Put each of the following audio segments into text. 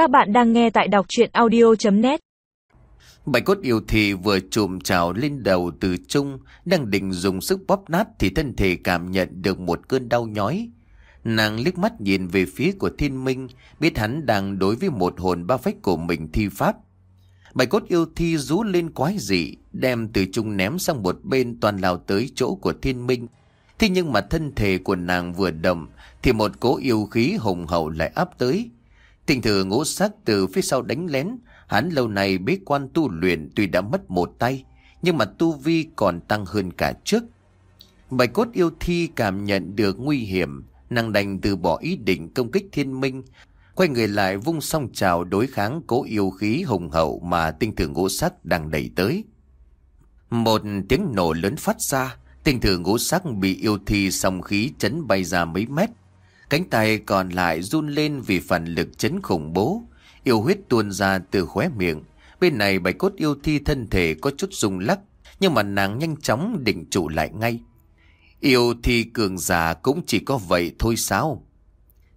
Các bạn đang nghe tại đọc chuyện audio.net Bạch cốt yêu thì vừa trùm trào lên đầu từ trung, đang định dùng sức bóp nát thì thân thể cảm nhận được một cơn đau nhói. Nàng liếc mắt nhìn về phía của thiên minh, biết hắn đang đối với một hồn ba phách của mình thi pháp. Bạch cốt yêu thi rú lên quái dị, đem từ trung ném sang một bên toàn lao tới chỗ của thiên minh. Thế nhưng mà thân thể của nàng vừa đầm thì một cỗ yêu khí hùng hậu lại áp tới. Tình thừa ngũ sắc từ phía sau đánh lén, hắn lâu nay bế quan tu luyện tuy đã mất một tay, nhưng mà tu vi còn tăng hơn cả trước. Bạch cốt yêu thi cảm nhận được nguy hiểm, nàng đành từ bỏ ý định công kích thiên minh, quay người lại vung song trào đối kháng cố yêu khí hùng hậu mà tinh thường ngũ sắc đang đẩy tới. Một tiếng nổ lớn phát ra, tinh thường ngũ sắc bị yêu thi song khí chấn bay ra mấy mét. Cánh tay còn lại run lên vì phần lực chấn khủng bố, yêu huyết tuôn ra từ khóe miệng. Bên này bạch cốt yêu thi thân thể có chút rung lắc, nhưng mà nàng nhanh chóng định trụ lại ngay. Yêu thi cường giả cũng chỉ có vậy thôi sao?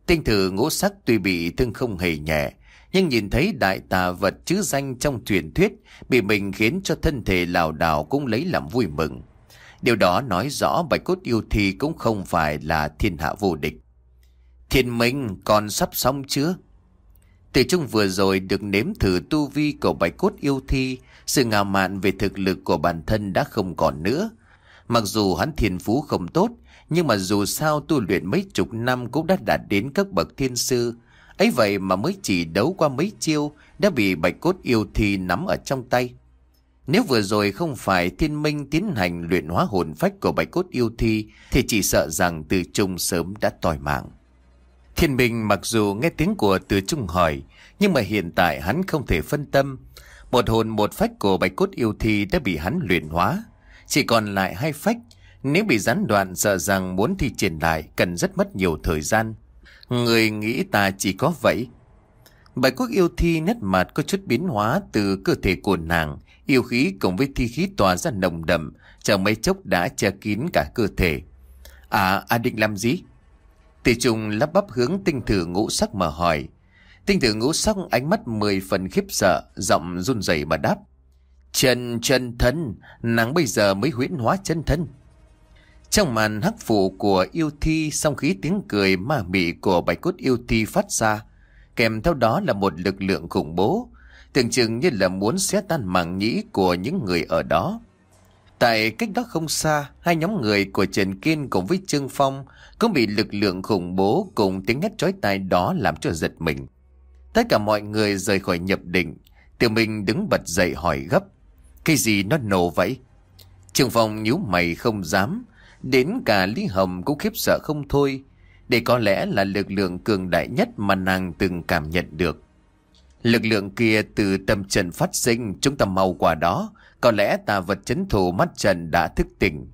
Tinh thử ngũ sắc tuy bị thương không hề nhẹ, nhưng nhìn thấy đại tà vật chữ danh trong truyền thuyết bị mình khiến cho thân thể lảo đảo cũng lấy làm vui mừng. Điều đó nói rõ bạch cốt yêu thi cũng không phải là thiên hạ vô địch. Thiên minh còn sắp xong chưa? Từ trung vừa rồi được nếm thử tu vi của bạch cốt yêu thi, sự ngạo mạn về thực lực của bản thân đã không còn nữa. Mặc dù hắn thiên phú không tốt, nhưng mà dù sao tu luyện mấy chục năm cũng đã đạt đến các bậc thiên sư. ấy vậy mà mới chỉ đấu qua mấy chiêu đã bị bạch cốt yêu thi nắm ở trong tay. Nếu vừa rồi không phải thiên minh tiến hành luyện hóa hồn phách của bạch cốt yêu thi thì chỉ sợ rằng từ trung sớm đã tỏi mạng. Thiên minh mặc dù nghe tiếng của từ trung hỏi nhưng mà hiện tại hắn không thể phân tâm. Một hồn một phách của bạch cốt yêu thi đã bị hắn luyện hóa. Chỉ còn lại hai phách nếu bị gián đoạn sợ rằng muốn thi triển lại cần rất mất nhiều thời gian. Người nghĩ ta chỉ có vậy. Bạch quốc yêu thi nét mặt có chút biến hóa từ cơ thể của nàng. Yêu khí cùng với thi khí tỏa ra nồng đậm, chẳng mấy chốc đã che kín cả cơ thể. À, à định làm gì? Tỷ trùng lắp bắp hướng tinh thử ngũ sắc mà hỏi. Tinh thử ngũ sắc ánh mắt mười phần khiếp sợ, giọng run rẩy mà đáp. Chân chân thân, nàng bây giờ mới huyễn hóa chân thân. Trong màn hắc phủ của yêu thi song khí tiếng cười ma mị của bạch cốt yêu thi phát ra, kèm theo đó là một lực lượng khủng bố, tưởng chừng như là muốn xé tan màng nhĩ của những người ở đó. Tại cách đó không xa, hai nhóm người của Trần Kiên cùng với Trương Phong cũng bị lực lượng khủng bố cùng tiếng hét chói tai đó làm cho giật mình. Tất cả mọi người rời khỏi nhập định, Tiểu Minh đứng bật dậy hỏi gấp. Cái gì nó nổ vậy? Trương Phong nhíu mày không dám, Đến cả Lý Hồng cũng khiếp sợ không thôi. Đây có lẽ là lực lượng cường đại nhất mà nàng từng cảm nhận được. Lực lượng kia từ tâm trần phát sinh, chúng ta mau qua đó. Có lẽ tà vật chấn thủ mắt trần đã thức tỉnh.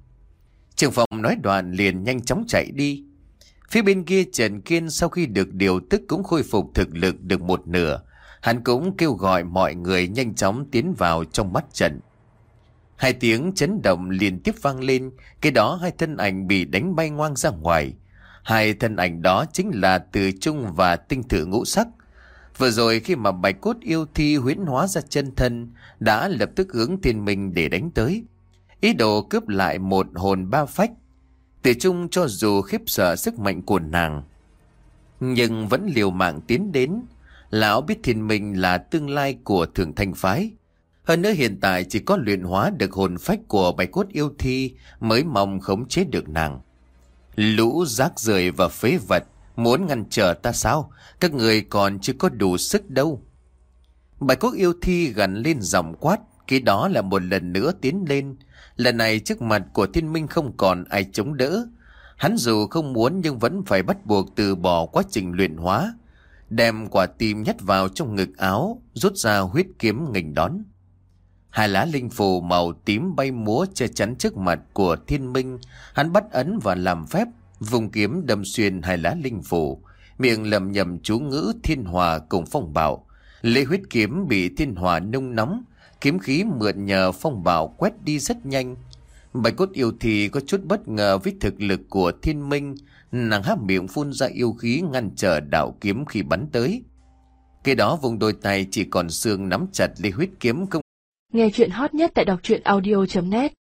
Trường phòng nói đoạn liền nhanh chóng chạy đi. Phía bên kia Trần Kiên sau khi được điều tức cũng khôi phục thực lực được một nửa. Hắn cũng kêu gọi mọi người nhanh chóng tiến vào trong mắt trận. Hai tiếng chấn động liên tiếp vang lên, cái đó hai thân ảnh bị đánh bay ngoang ra ngoài. Hai thân ảnh đó chính là Từ Trung và Tinh Thử Ngũ Sắc. Vừa rồi khi mà bạch cốt yêu thi huyến hóa ra chân thân, đã lập tức hướng thiên minh để đánh tới. Ý đồ cướp lại một hồn ba phách. Từ Trung cho dù khiếp sợ sức mạnh của nàng, nhưng vẫn liều mạng tiến đến. Lão biết thiên minh là tương lai của thường thanh phái. Hơn nữa hiện tại chỉ có luyện hóa được hồn phách của bạch cốt yêu thi mới mong khống chế được nàng. Lũ rác rưởi và phế vật muốn ngăn trở ta sao? Các người còn chưa có đủ sức đâu. bài quốc yêu thi gắn lên giọng quát, khi đó là một lần nữa tiến lên. Lần này trước mặt của thiên minh không còn ai chống đỡ. Hắn dù không muốn nhưng vẫn phải bắt buộc từ bỏ quá trình luyện hóa. Đem quả tim nhét vào trong ngực áo, rút ra huyết kiếm nghênh đón. Hai lá linh phù màu tím bay múa che chắn trước mặt của thiên minh. Hắn bắt ấn và làm phép, vùng kiếm đâm xuyên hai lá linh phủ, Miệng lầm nhầm chú ngữ thiên hòa cùng phong bạo. Lê huyết kiếm bị thiên hòa nung nóng. Kiếm khí mượn nhờ phong bạo quét đi rất nhanh. Bạch cốt yêu thì có chút bất ngờ với thực lực của thiên minh. Nàng há miệng phun ra yêu khí ngăn trở đạo kiếm khi bắn tới. Cái đó vùng đôi tay chỉ còn xương nắm chặt lê huyết kiếm không Nghe chuyện hot nhất tại đọc truyện audio.net